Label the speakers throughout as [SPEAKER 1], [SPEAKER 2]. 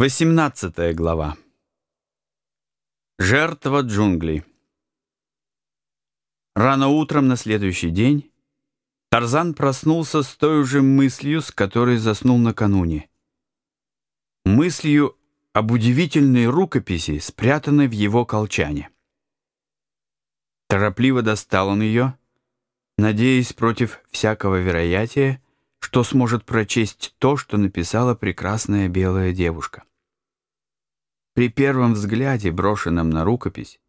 [SPEAKER 1] 18 глава. Жертва джунглей. Рано утром на следующий день Тарзан проснулся с той же мыслью, с которой заснул накануне. Мыслью об удивительной рукописи, спрятанной в его колчане. Торопливо достал он ее, надеясь против всякого вероятия, что сможет прочесть то, что написала прекрасная белая девушка. При первом взгляде, брошенном на рукопись,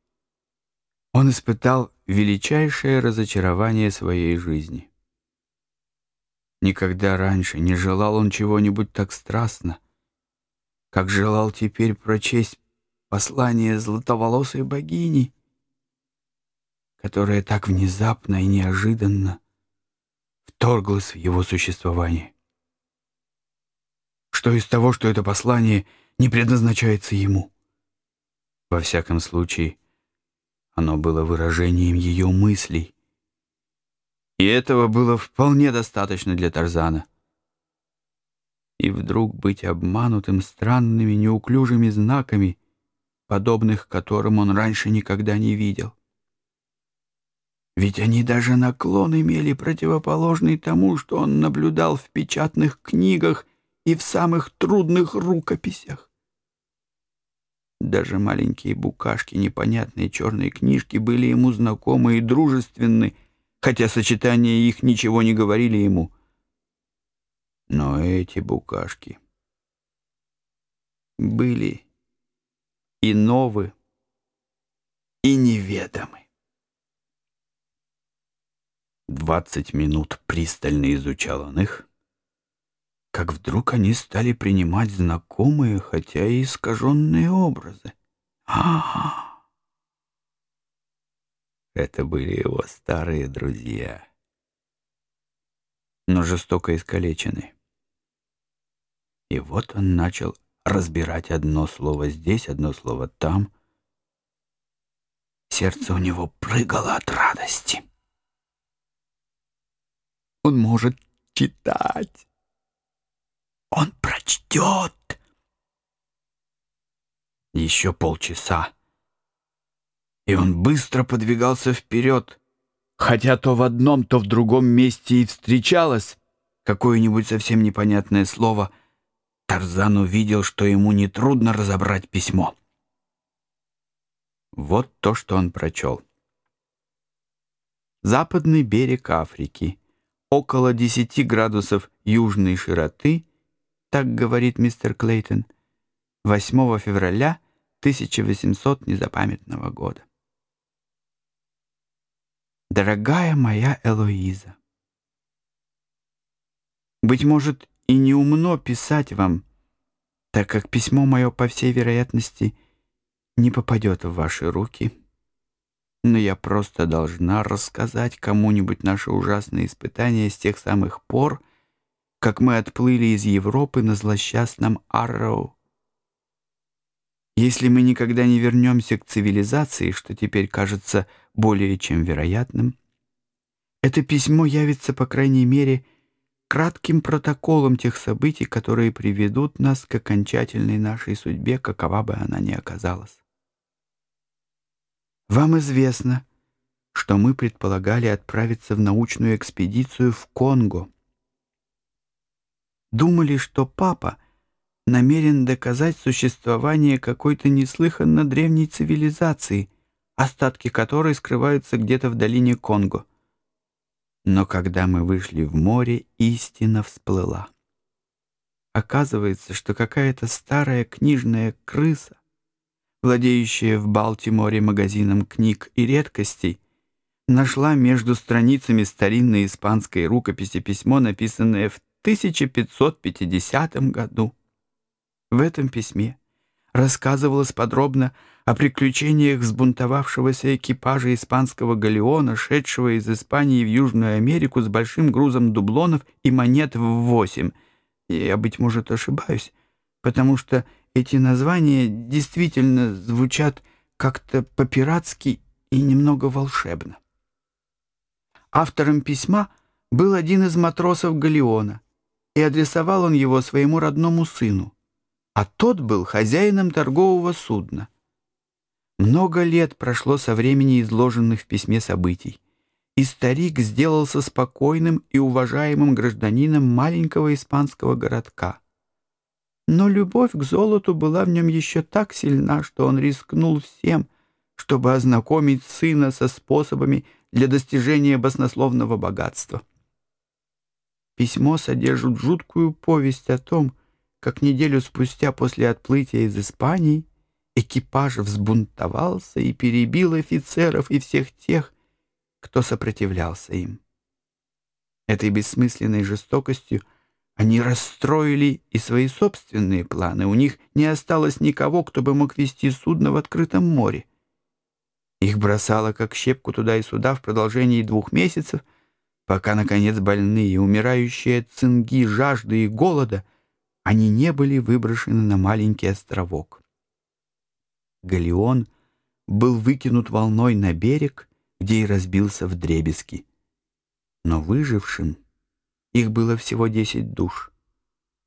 [SPEAKER 1] он испытал величайшее разочарование своей жизни. Никогда раньше не желал он чего-нибудь так страстно, как желал теперь прочесть послание златоволосой богини, которая так внезапно и неожиданно вторглась в его существование. Что из того, что это послание — не предназначается ему. Во всяком случае, оно было выражением ее мыслей. И этого было вполне достаточно для Тарзана. И вдруг быть обманутым странными неуклюжими знаками, подобных которым он раньше никогда не видел. Ведь они даже наклон имели противоположный тому, что он наблюдал в печатных книгах и в самых трудных рукописях. Даже маленькие букашки, непонятные черные книжки были ему знакомы и дружественны, хотя сочетания их ничего не говорили ему. Но эти букашки были и новы, и неведомы. Двадцать минут пристально изучал он их — как вдруг они стали принимать знакомые, хотя и искаженные образы. А, Это были его старые друзья, но жестоко искалечены. И вот он начал разбирать одно слово здесь, одно слово там. Сердце у него прыгало от радости. Он может читать. Он прочтет. Еще полчаса. И он быстро подвигался вперед, хотя то в одном, то в другом месте и встречалось какое-нибудь совсем непонятное слово. Тарзан увидел, что ему нетрудно разобрать письмо. Вот то, что он прочел. Западный берег Африки, около 10 градусов южной широты — так говорит мистер Клейтон, 8 февраля 1800 незапамятного года. Дорогая моя Элоиза, быть может, и не умно писать вам, так как письмо мое, по всей вероятности, не попадет в ваши руки. Но я просто должна рассказать кому-нибудь наши ужасные испытания с тех самых пор, как мы отплыли из Европы на злосчастном Арроу. Если мы никогда не вернемся к цивилизации, что теперь кажется более чем вероятным, это письмо явится, по крайней мере, кратким протоколом тех событий, которые приведут нас к окончательной нашей судьбе, какова бы она ни оказалась. Вам известно, что мы предполагали отправиться в научную экспедицию в Конго — думали, что папа намерен доказать существование какой-то неслыханно древней цивилизации, остатки которой скрываются где-то в долине Конго. Но когда мы вышли в море, истина всплыла. Оказывается, что какая-то старая книжная крыса, владеющая в Балтиморе магазином книг и редкостей, нашла между страницами старинной испанской рукописи письмо, написанное в 1550 году. В этом письме рассказывалось подробно о приключениях взбунтовавшегося экипажа испанского галеона, шедшего из Испании в Южную Америку с большим грузом дублонов и монет в восемь. Я, быть может, ошибаюсь, потому что эти названия действительно звучат как-то по-пиратски и немного волшебно. Автором письма был один из матросов галеона — и адресовал он его своему родному сыну. а тот был хозяином торгового судна. Много лет прошло со времени изложенных в письме событий, и старик сделался спокойным и уважаемым гражданином маленького испанского городка. Но любовь к золоту была в нем еще так сильна, что он рискнул всем, чтобы ознакомить сына со способами для достижения баснословного богатства. Письмо содержит жуткую повесть о том, как неделю спустя после отплытия из Испании экипаж взбунтовался и перебил офицеров и всех тех, кто сопротивлялся им. Этой бессмысленной жестокостью они расстроили и свои собственные планы. У них не осталось никого, кто бы мог вести судно в открытом море. Их бросало как щепку туда и сюда в продолжении двух месяцев, пока, наконец, больные, умирающие от цинги, жажды и голода, они не были выброшены на маленький островок. Галеон был выкинут волной на берег, где и разбился в дребезги. Но выжившим, их было всего десять душ,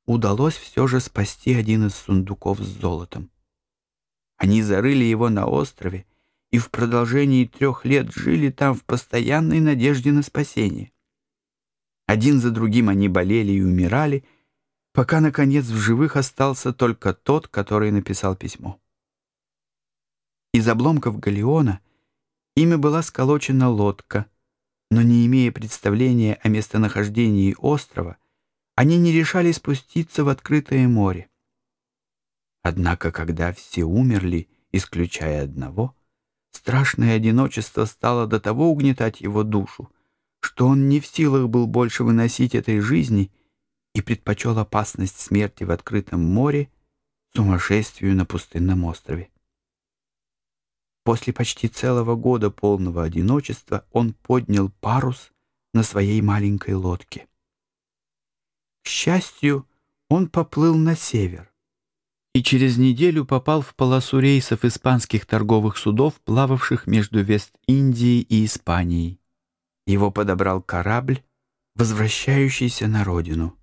[SPEAKER 1] удалось все же спасти один из сундуков с золотом. Они зарыли его на острове, и в продолжении трех лет жили там в постоянной надежде на спасение. Один за другим они болели и умирали, пока, наконец, в живых остался только тот, который написал письмо. Из обломков галеона ими была сколочена лодка, но не имея представления о местонахождении острова, они не решали спуститься в открытое море. Однако, когда все умерли, исключая одного, Страшное одиночество стало до того угнетать его душу, что он не в силах был больше выносить этой жизни и предпочел опасность смерти в открытом море сумасшествию на пустынном острове. После почти целого года полного одиночества он поднял парус на своей маленькой лодке. К счастью, он поплыл на север, и через неделю попал в полосу рейсов испанских торговых судов, плававших между Вест-Индией и Испанией. Его подобрал корабль, возвращающийся на родину.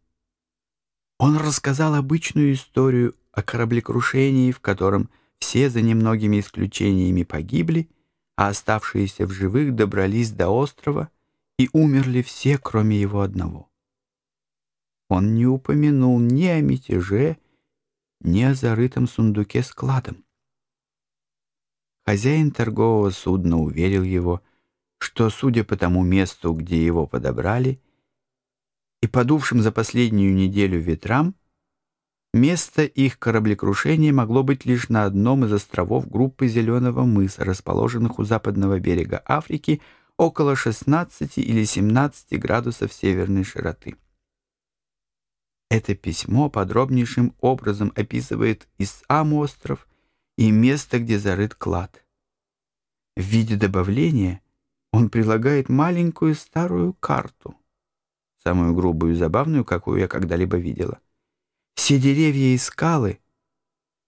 [SPEAKER 1] Он рассказал обычную историю о кораблекрушении, в котором все за немногими исключениями погибли, а оставшиеся в живых добрались до острова и умерли все, кроме его одного. Он не упомянул ни о мятеже, ни о зарытом сундуке кладом. Хозяин торгового судна уверил его, что, судя по тому месту, где его подобрали, и подувшим за последнюю неделю ветрам, место их кораблекрушения могло быть лишь на одном из островов группы Зеленого мыса, расположенных у западного берега Африки около 16 или 17 градусов северной широты. Это письмо подробнейшим образом описывает и сам остров, и место, где зарыт клад. В виде добавления он прилагает маленькую старую карту, самую грубую и забавную, какую я когда-либо видела. Все деревья и скалы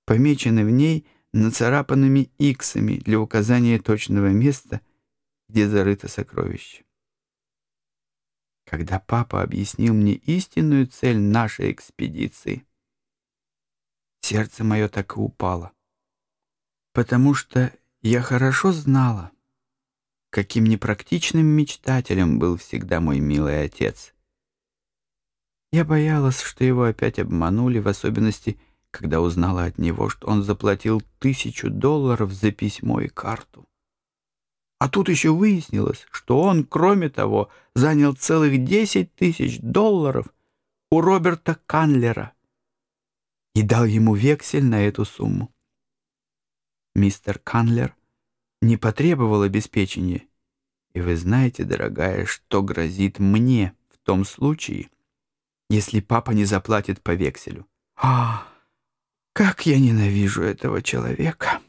[SPEAKER 1] помечены в ней нацарапанными иксами для указания точного места, где зарыто сокровище. Когда папа объяснил мне истинную цель нашей экспедиции, сердце мое так и упало, потому что я хорошо знала, каким непрактичным мечтателем был всегда мой милый отец. Я боялась, что его опять обманули, в особенности, когда узнала от него, что он заплатил тысячу долларов за письмо и карту. А тут еще выяснилось, что он, кроме того, занял целых 10 тысяч долларов у Роберта Канлера и дал ему вексель на эту сумму. Мистер Канлер не потребовал обеспечения, и вы знаете, дорогая, что грозит мне в том случае, если папа не заплатит по векселю. А, как я ненавижу этого человека!